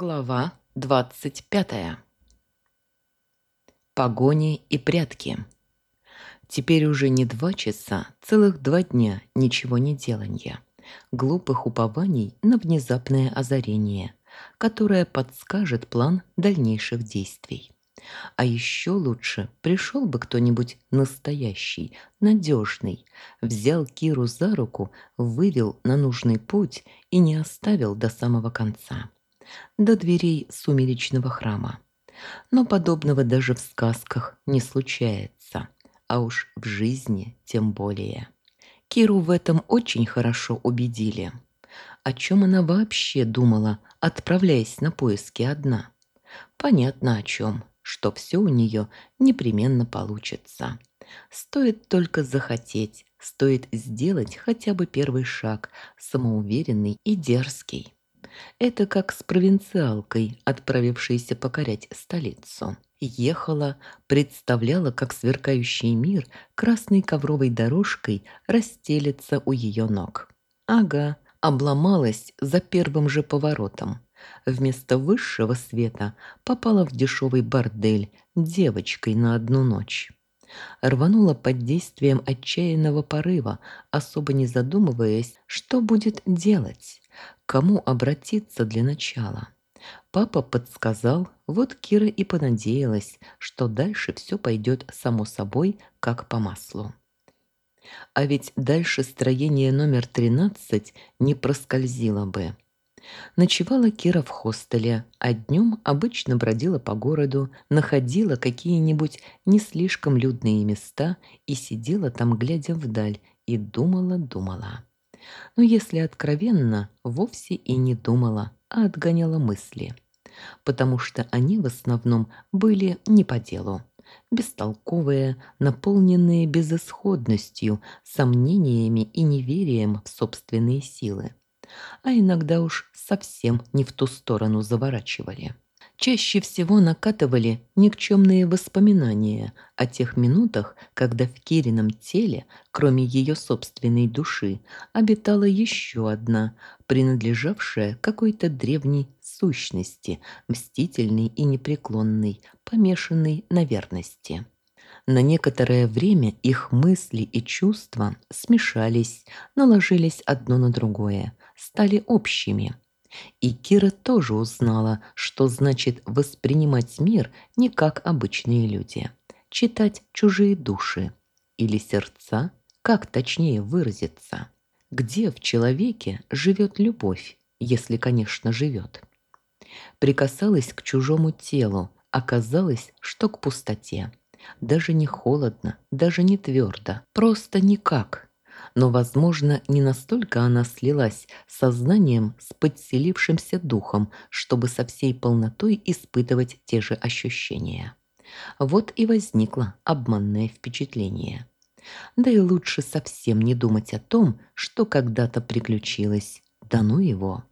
Глава двадцать пятая. Погони и прятки. Теперь уже не два часа, целых два дня ничего не деланья. Глупых упований на внезапное озарение, которое подскажет план дальнейших действий. А еще лучше пришел бы кто-нибудь настоящий, надежный, взял Киру за руку, вывел на нужный путь и не оставил до самого конца до дверей сумеречного храма. Но подобного даже в сказках не случается, а уж в жизни тем более. Киру в этом очень хорошо убедили. О чем она вообще думала, отправляясь на поиски одна? Понятно о чем, что все у нее непременно получится. Стоит только захотеть, стоит сделать хотя бы первый шаг, самоуверенный и дерзкий. Это как с провинциалкой, отправившейся покорять столицу. Ехала, представляла, как сверкающий мир красной ковровой дорожкой расстелится у ее ног. Ага, обломалась за первым же поворотом. Вместо высшего света попала в дешевый бордель девочкой на одну ночь. Рванула под действием отчаянного порыва, особо не задумываясь, что будет делать кому обратиться для начала. Папа подсказал, вот Кира и понадеялась, что дальше все пойдет само собой, как по маслу. А ведь дальше строение номер 13 не проскользило бы. Ночевала Кира в хостеле, а днем обычно бродила по городу, находила какие-нибудь не слишком людные места и сидела там, глядя вдаль, и думала-думала но если откровенно, вовсе и не думала, а отгоняла мысли, потому что они в основном были не по делу, бестолковые, наполненные безысходностью, сомнениями и неверием в собственные силы, а иногда уж совсем не в ту сторону заворачивали чаще всего накатывали никчемные воспоминания о тех минутах, когда в Кирином теле, кроме ее собственной души, обитала еще одна, принадлежавшая какой-то древней сущности, мстительной и непреклонной, помешанной на верности. На некоторое время их мысли и чувства смешались, наложились одно на другое, стали общими – и Кира тоже узнала, что значит воспринимать мир не как обычные люди, читать чужие души или сердца, как точнее выразиться. Где в человеке живет любовь, если, конечно, живет? Прикасалась к чужому телу, оказалось, что к пустоте. Даже не холодно, даже не твердо, просто никак – но, возможно, не настолько она слилась сознанием с подселившимся духом, чтобы со всей полнотой испытывать те же ощущения. Вот и возникло обманное впечатление. Да и лучше совсем не думать о том, что когда-то приключилось. Да ну его.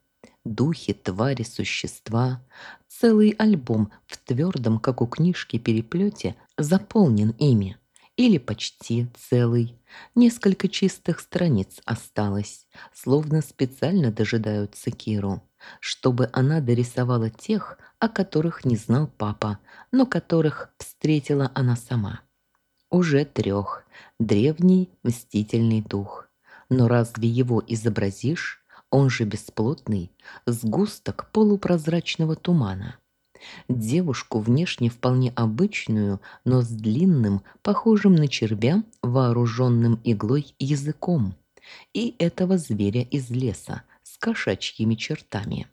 Духи, твари, существа. Целый альбом в твердом, как у книжки, переплете заполнен ими или почти целый. Несколько чистых страниц осталось, словно специально дожидаются Киру, чтобы она дорисовала тех, о которых не знал папа, но которых встретила она сама. Уже трех. Древний мстительный дух. Но разве его изобразишь? Он же бесплотный, сгусток полупрозрачного тумана. Девушку внешне вполне обычную, но с длинным, похожим на червя, вооруженным иглой языком. И этого зверя из леса с кошачьими чертами.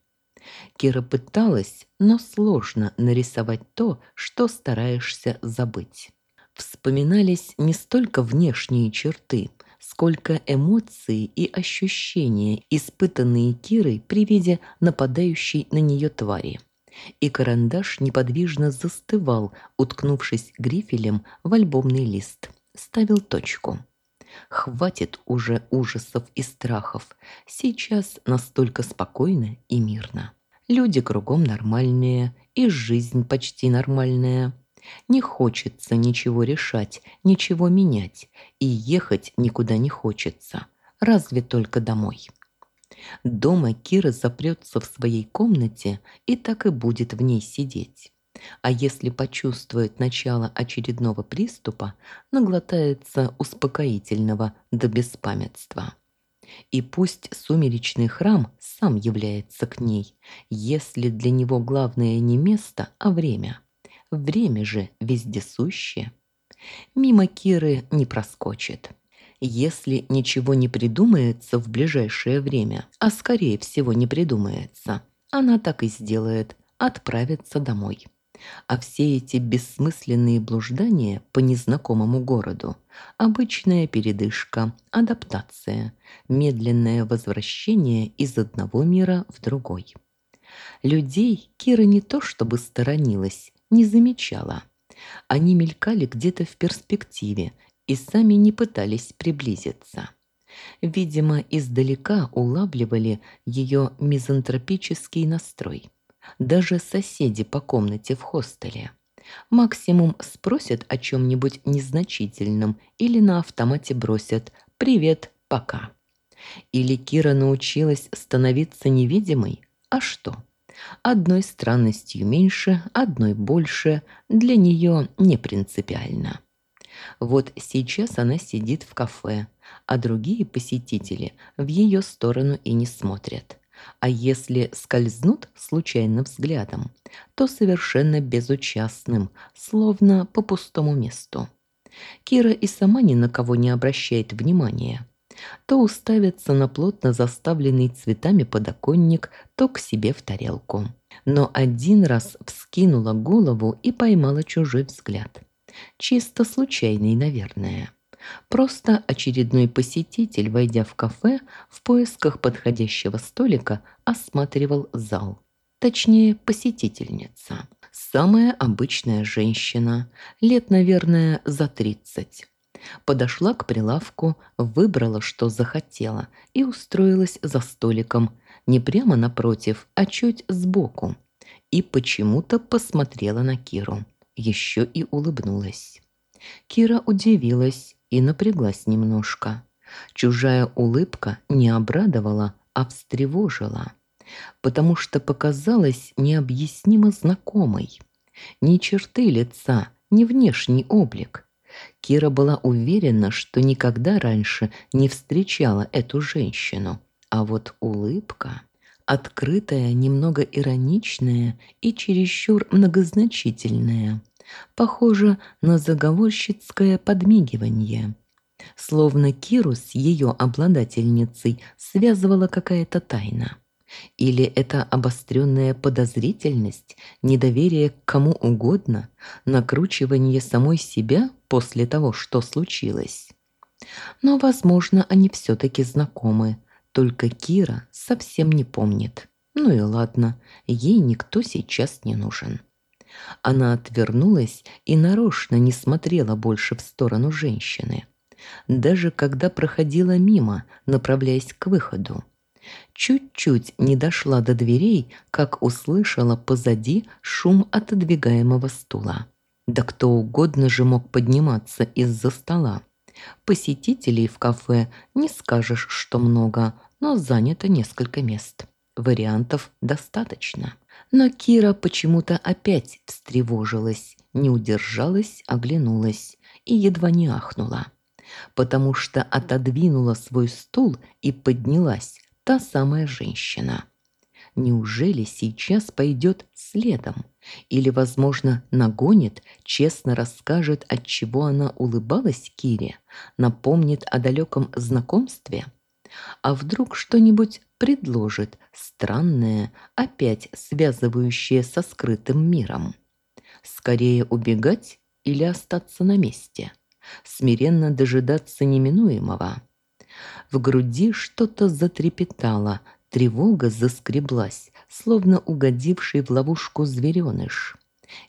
Кира пыталась, но сложно нарисовать то, что стараешься забыть. Вспоминались не столько внешние черты, сколько эмоции и ощущения, испытанные Кирой при виде нападающей на нее твари и карандаш неподвижно застывал, уткнувшись грифелем в альбомный лист. Ставил точку. Хватит уже ужасов и страхов. Сейчас настолько спокойно и мирно. Люди кругом нормальные, и жизнь почти нормальная. Не хочется ничего решать, ничего менять, и ехать никуда не хочется, разве только домой. Дома Кира запрется в своей комнате и так и будет в ней сидеть. А если почувствует начало очередного приступа, наглотается успокоительного до беспамятства. И пусть сумеречный храм сам является к ней, если для него главное не место, а время. Время же вездесущее. Мимо Киры не проскочит. Если ничего не придумается в ближайшее время, а скорее всего не придумается, она так и сделает, отправится домой. А все эти бессмысленные блуждания по незнакомому городу – обычная передышка, адаптация, медленное возвращение из одного мира в другой. Людей Кира не то чтобы сторонилась, не замечала. Они мелькали где-то в перспективе и сами не пытались приблизиться. Видимо, издалека улавливали ее мизантропический настрой – даже соседи по комнате в хостеле. Максимум спросят о чем-нибудь незначительном или на автомате бросят «Привет, пока». Или Кира научилась становиться невидимой? А что? Одной странностью меньше, одной больше, для нее не принципиально. Вот сейчас она сидит в кафе, а другие посетители в ее сторону и не смотрят а если скользнут случайно взглядом, то совершенно безучастным, словно по пустому месту. Кира и сама ни на кого не обращает внимания. То уставится на плотно заставленный цветами подоконник, то к себе в тарелку. Но один раз вскинула голову и поймала чужой взгляд. Чисто случайный, наверное. Просто очередной посетитель, войдя в кафе, в поисках подходящего столика осматривал зал. Точнее, посетительница. Самая обычная женщина, лет, наверное, за тридцать. Подошла к прилавку, выбрала, что захотела, и устроилась за столиком, не прямо напротив, а чуть сбоку. И почему-то посмотрела на Киру. Еще и улыбнулась. Кира удивилась и напряглась немножко. Чужая улыбка не обрадовала, а встревожила, потому что показалась необъяснимо знакомой. Ни черты лица, ни внешний облик. Кира была уверена, что никогда раньше не встречала эту женщину, а вот улыбка... Открытая, немного ироничная и чересчур многозначительная – похоже на заговорщицкое подмигивание. Словно Киру с ее обладательницей связывала какая-то тайна. Или это обостренная подозрительность, недоверие к кому угодно, накручивание самой себя после того, что случилось. Но, возможно, они все-таки знакомы, только Кира совсем не помнит. Ну и ладно, ей никто сейчас не нужен. Она отвернулась и нарочно не смотрела больше в сторону женщины. Даже когда проходила мимо, направляясь к выходу. Чуть-чуть не дошла до дверей, как услышала позади шум отодвигаемого стула. Да кто угодно же мог подниматься из-за стола. Посетителей в кафе не скажешь, что много, но занято несколько мест. Вариантов достаточно. Но Кира почему-то опять встревожилась, не удержалась, оглянулась и едва не ахнула, потому что отодвинула свой стул и поднялась та самая женщина. Неужели сейчас пойдет следом? Или, возможно, нагонит, честно расскажет, от чего она улыбалась Кире, напомнит о далеком знакомстве? А вдруг что-нибудь предложит странное, опять связывающее со скрытым миром. Скорее убегать или остаться на месте, смиренно дожидаться неминуемого. В груди что-то затрепетало, тревога заскреблась, словно угодивший в ловушку звереныш.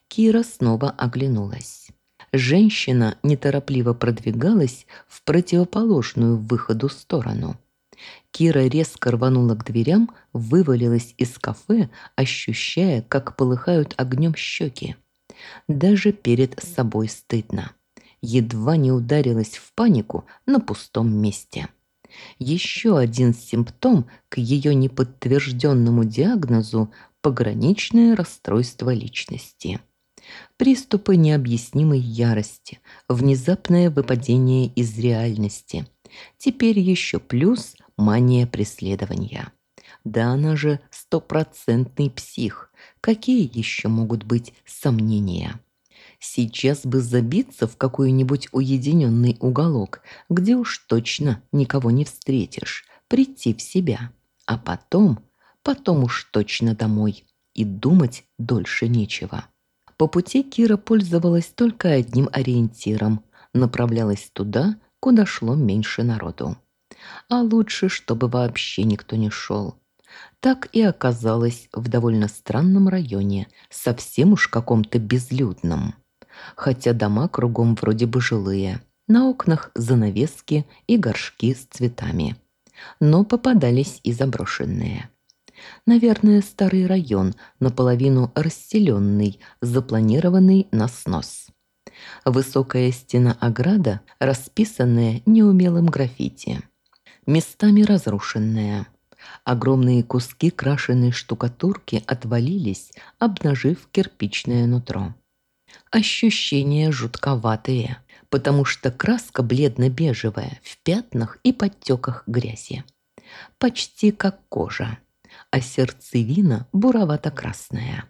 Кира снова оглянулась. Женщина неторопливо продвигалась в противоположную выходу сторону. Кира резко рванула к дверям, вывалилась из кафе, ощущая, как полыхают огнем щеки. Даже перед собой стыдно. Едва не ударилась в панику на пустом месте. Еще один симптом к ее неподтвержденному диагнозу – пограничное расстройство личности. Приступы необъяснимой ярости, внезапное выпадение из реальности. Теперь еще плюс мания преследования. Да она же стопроцентный псих. Какие еще могут быть сомнения? Сейчас бы забиться в какой-нибудь уединенный уголок, где уж точно никого не встретишь, прийти в себя. А потом, потом уж точно домой. И думать дольше нечего. По пути Кира пользовалась только одним ориентиром. Направлялась туда, куда шло меньше народу. А лучше, чтобы вообще никто не шел. Так и оказалась в довольно странном районе, совсем уж каком-то безлюдном. Хотя дома кругом вроде бы жилые, на окнах занавески и горшки с цветами. Но попадались и заброшенные. Наверное, старый район, наполовину расселенный, запланированный на снос. Высокая стена ограда, расписанная неумелым граффити. Местами разрушенная. Огромные куски крашеной штукатурки отвалились, обнажив кирпичное нутро. Ощущения жутковатые, потому что краска бледно-бежевая, в пятнах и подтеках грязи. Почти как кожа а сердцевина буровато-красная.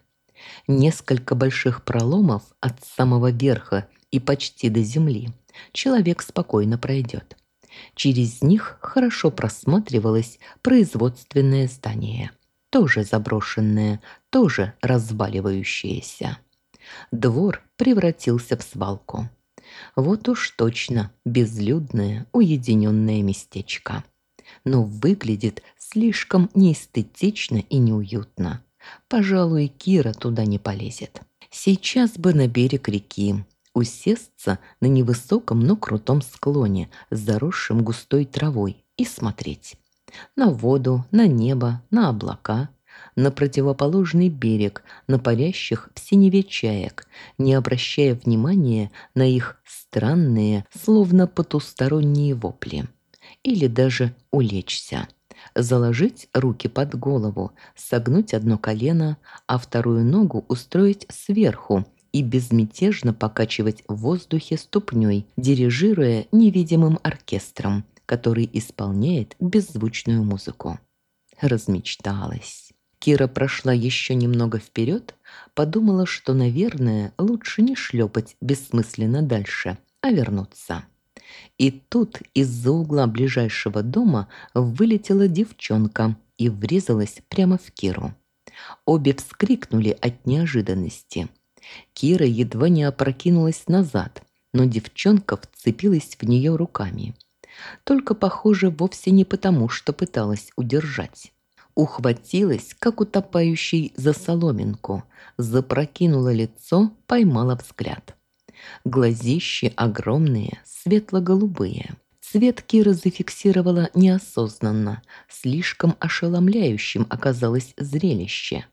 Несколько больших проломов от самого верха и почти до земли человек спокойно пройдет. Через них хорошо просматривалось производственное здание, тоже заброшенное, тоже разваливающееся. Двор превратился в свалку. Вот уж точно безлюдное, уединенное местечко но выглядит слишком неэстетично и неуютно. Пожалуй, Кира туда не полезет. Сейчас бы на берег реки, усесться на невысоком, но крутом склоне, заросшем густой травой, и смотреть. На воду, на небо, на облака, на противоположный берег, на парящих в синеве чаек, не обращая внимания на их странные, словно потусторонние вопли или даже улечься. Заложить руки под голову, согнуть одно колено, а вторую ногу устроить сверху и безмятежно покачивать в воздухе ступней, дирижируя невидимым оркестром, который исполняет беззвучную музыку. Размечталась. Кира прошла еще немного вперед, подумала, что, наверное, лучше не шлепать бессмысленно дальше, а вернуться. И тут из-за угла ближайшего дома вылетела девчонка и врезалась прямо в Киру. Обе вскрикнули от неожиданности. Кира едва не опрокинулась назад, но девчонка вцепилась в нее руками. Только, похоже, вовсе не потому, что пыталась удержать. Ухватилась, как утопающий за соломинку, запрокинула лицо, поймала взгляд. Глазищи огромные, светло-голубые. Цвет Кира зафиксировала неосознанно. Слишком ошеломляющим оказалось зрелище.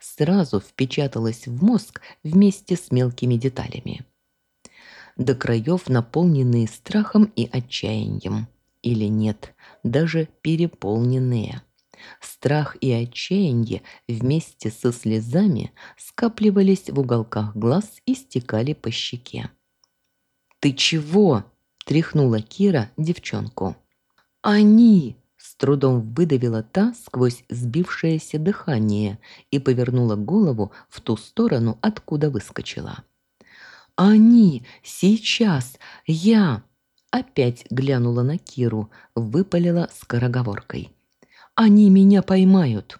Сразу впечаталось в мозг вместе с мелкими деталями. До краев наполненные страхом и отчаянием. Или нет, даже переполненные. Страх и отчаяние вместе со слезами скапливались в уголках глаз и стекали по щеке. «Ты чего?» – тряхнула Кира девчонку. «Они!» – с трудом выдавила та сквозь сбившееся дыхание и повернула голову в ту сторону, откуда выскочила. «Они! Сейчас! Я!» Опять глянула на Киру, выпалила скороговоркой. Они меня поймают!»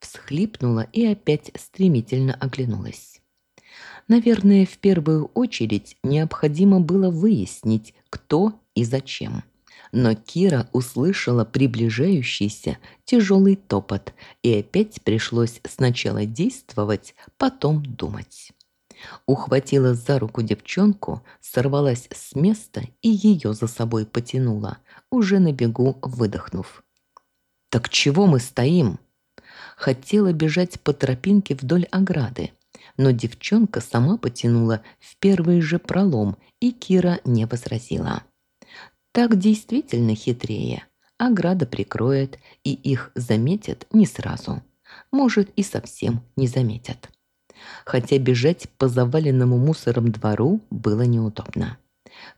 Всхлипнула и опять стремительно оглянулась. Наверное, в первую очередь необходимо было выяснить, кто и зачем. Но Кира услышала приближающийся тяжелый топот, и опять пришлось сначала действовать, потом думать. Ухватила за руку девчонку, сорвалась с места и ее за собой потянула, уже на бегу выдохнув. «Так чего мы стоим?» Хотела бежать по тропинке вдоль ограды, но девчонка сама потянула в первый же пролом, и Кира не возразила. Так действительно хитрее, ограда прикроет, и их заметят не сразу. Может, и совсем не заметят. Хотя бежать по заваленному мусором двору было неудобно.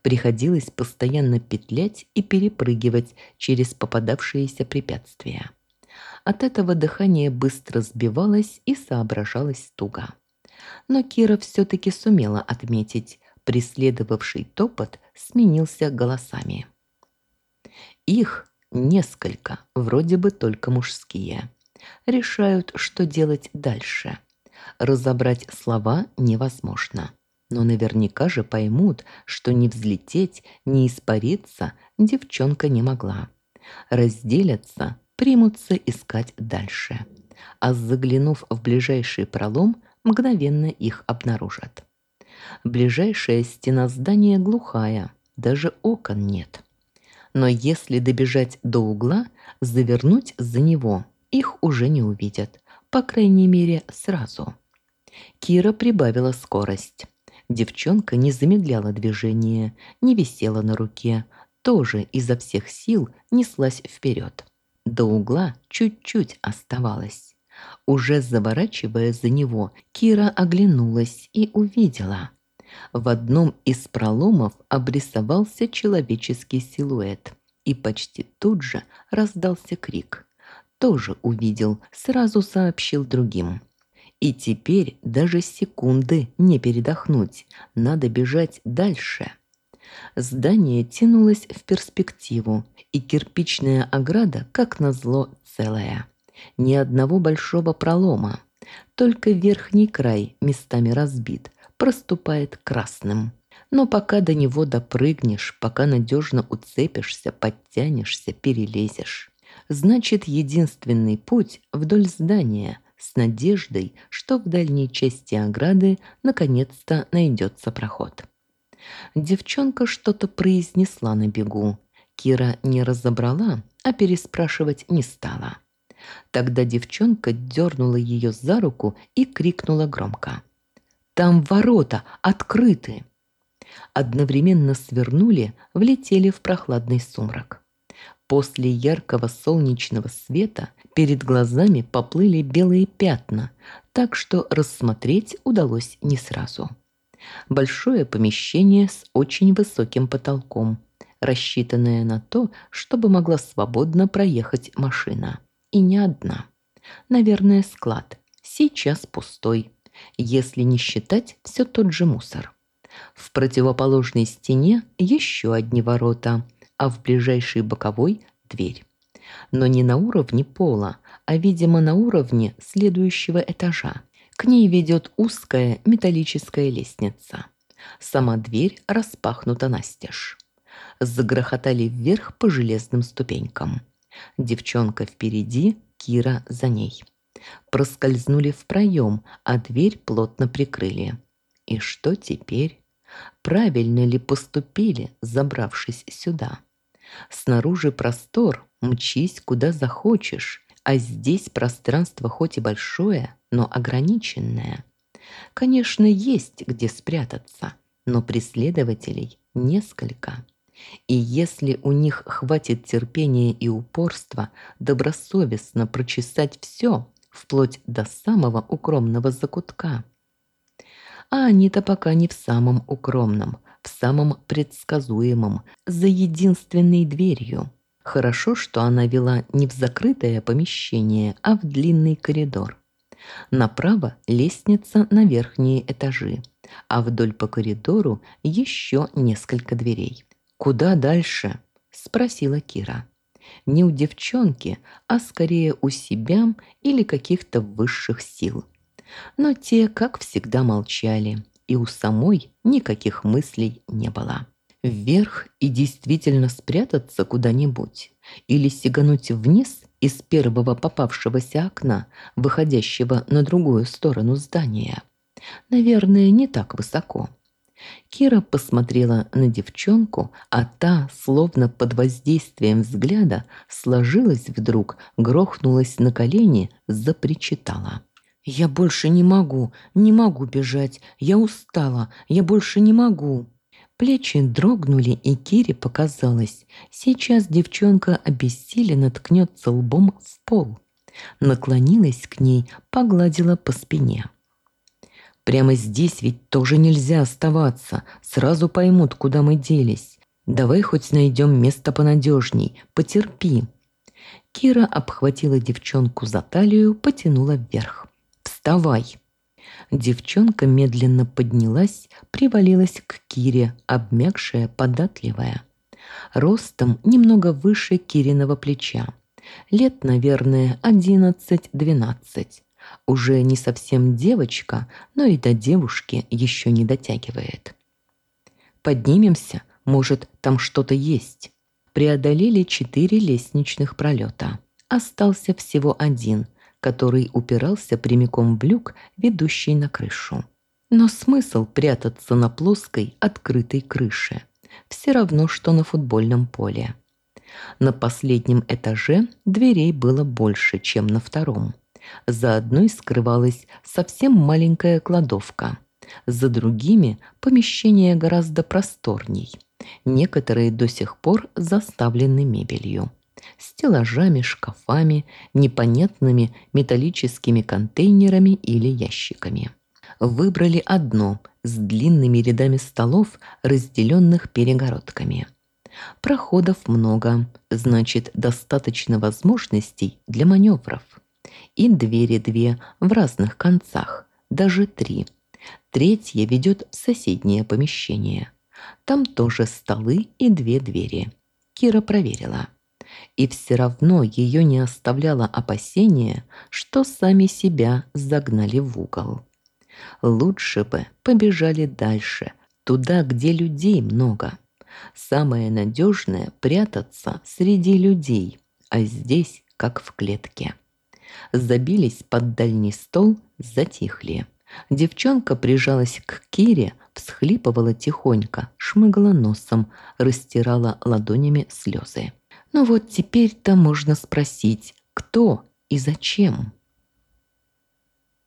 Приходилось постоянно петлять и перепрыгивать через попадавшиеся препятствия. От этого дыхание быстро сбивалось и соображалось туго. Но Кира все-таки сумела отметить, преследовавший топот сменился голосами. Их несколько, вроде бы только мужские. Решают, что делать дальше. Разобрать слова невозможно. Но наверняка же поймут, что не взлететь, не испариться девчонка не могла. Разделятся, примутся искать дальше. А заглянув в ближайший пролом, мгновенно их обнаружат. Ближайшая стена здания глухая, даже окон нет. Но если добежать до угла, завернуть за него, их уже не увидят, по крайней мере, сразу. Кира прибавила скорость. Девчонка не замедляла движение, не висела на руке, тоже изо всех сил неслась вперед. До угла чуть-чуть оставалось. Уже заворачивая за него, Кира оглянулась и увидела. В одном из проломов обрисовался человеческий силуэт, и почти тут же раздался крик. Тоже увидел, сразу сообщил другим. И теперь даже секунды не передохнуть, надо бежать дальше. Здание тянулось в перспективу, и кирпичная ограда, как назло, целая. Ни одного большого пролома, только верхний край местами разбит, проступает красным. Но пока до него допрыгнешь, пока надежно уцепишься, подтянешься, перелезешь. Значит, единственный путь вдоль здания – с надеждой, что в дальней части ограды наконец-то найдется проход. Девчонка что-то произнесла на бегу. Кира не разобрала, а переспрашивать не стала. Тогда девчонка дернула ее за руку и крикнула громко. «Там ворота открыты!» Одновременно свернули, влетели в прохладный сумрак. После яркого солнечного света перед глазами поплыли белые пятна, так что рассмотреть удалось не сразу. Большое помещение с очень высоким потолком, рассчитанное на то, чтобы могла свободно проехать машина. И не одна. Наверное, склад. Сейчас пустой, если не считать все тот же мусор. В противоположной стене еще одни ворота – а в ближайшей боковой – дверь. Но не на уровне пола, а, видимо, на уровне следующего этажа. К ней ведет узкая металлическая лестница. Сама дверь распахнута настежь. Загрохотали вверх по железным ступенькам. Девчонка впереди, Кира за ней. Проскользнули в проем, а дверь плотно прикрыли. И что теперь? Правильно ли поступили, забравшись сюда? Снаружи простор, мчись куда захочешь, а здесь пространство хоть и большое, но ограниченное. Конечно, есть где спрятаться, но преследователей несколько. И если у них хватит терпения и упорства добросовестно прочесать все, вплоть до самого укромного закутка. А они-то пока не в самом укромном, в самом предсказуемом, за единственной дверью. Хорошо, что она вела не в закрытое помещение, а в длинный коридор. Направо лестница на верхние этажи, а вдоль по коридору еще несколько дверей. «Куда дальше?» – спросила Кира. Не у девчонки, а скорее у себя или каких-то высших сил. Но те, как всегда, молчали – и у самой никаких мыслей не было. Вверх и действительно спрятаться куда-нибудь или сигануть вниз из первого попавшегося окна, выходящего на другую сторону здания. Наверное, не так высоко. Кира посмотрела на девчонку, а та, словно под воздействием взгляда, сложилась вдруг, грохнулась на колени, запричитала. «Я больше не могу, не могу бежать, я устала, я больше не могу». Плечи дрогнули, и Кире показалось, сейчас девчонка обессиленно ткнется лбом в пол. Наклонилась к ней, погладила по спине. «Прямо здесь ведь тоже нельзя оставаться, сразу поймут, куда мы делись. Давай хоть найдем место понадежней, потерпи». Кира обхватила девчонку за талию, потянула вверх. «Вставай!» Девчонка медленно поднялась, привалилась к Кире, обмякшая, податливая. Ростом немного выше Кириного плеча. Лет, наверное, одиннадцать-двенадцать. Уже не совсем девочка, но и до девушки еще не дотягивает. «Поднимемся, может, там что-то есть». Преодолели четыре лестничных пролета. Остался всего один – который упирался прямиком в люк, ведущий на крышу. Но смысл прятаться на плоской, открытой крыше? Все равно, что на футбольном поле. На последнем этаже дверей было больше, чем на втором. За одной скрывалась совсем маленькая кладовка. За другими помещение гораздо просторней. Некоторые до сих пор заставлены мебелью стеллажами, шкафами, непонятными металлическими контейнерами или ящиками. Выбрали одно с длинными рядами столов, разделенных перегородками. Проходов много, значит, достаточно возможностей для маневров. И двери две в разных концах, даже три. Третья ведет в соседнее помещение. Там тоже столы и две двери. Кира проверила и все равно ее не оставляло опасение, что сами себя загнали в угол. Лучше бы побежали дальше, туда, где людей много. Самое надежное – прятаться среди людей, а здесь как в клетке. Забились под дальний стол, затихли. Девчонка прижалась к Кире, всхлипывала тихонько, шмыгала носом, растирала ладонями слезы. Ну вот теперь-то можно спросить, кто и зачем.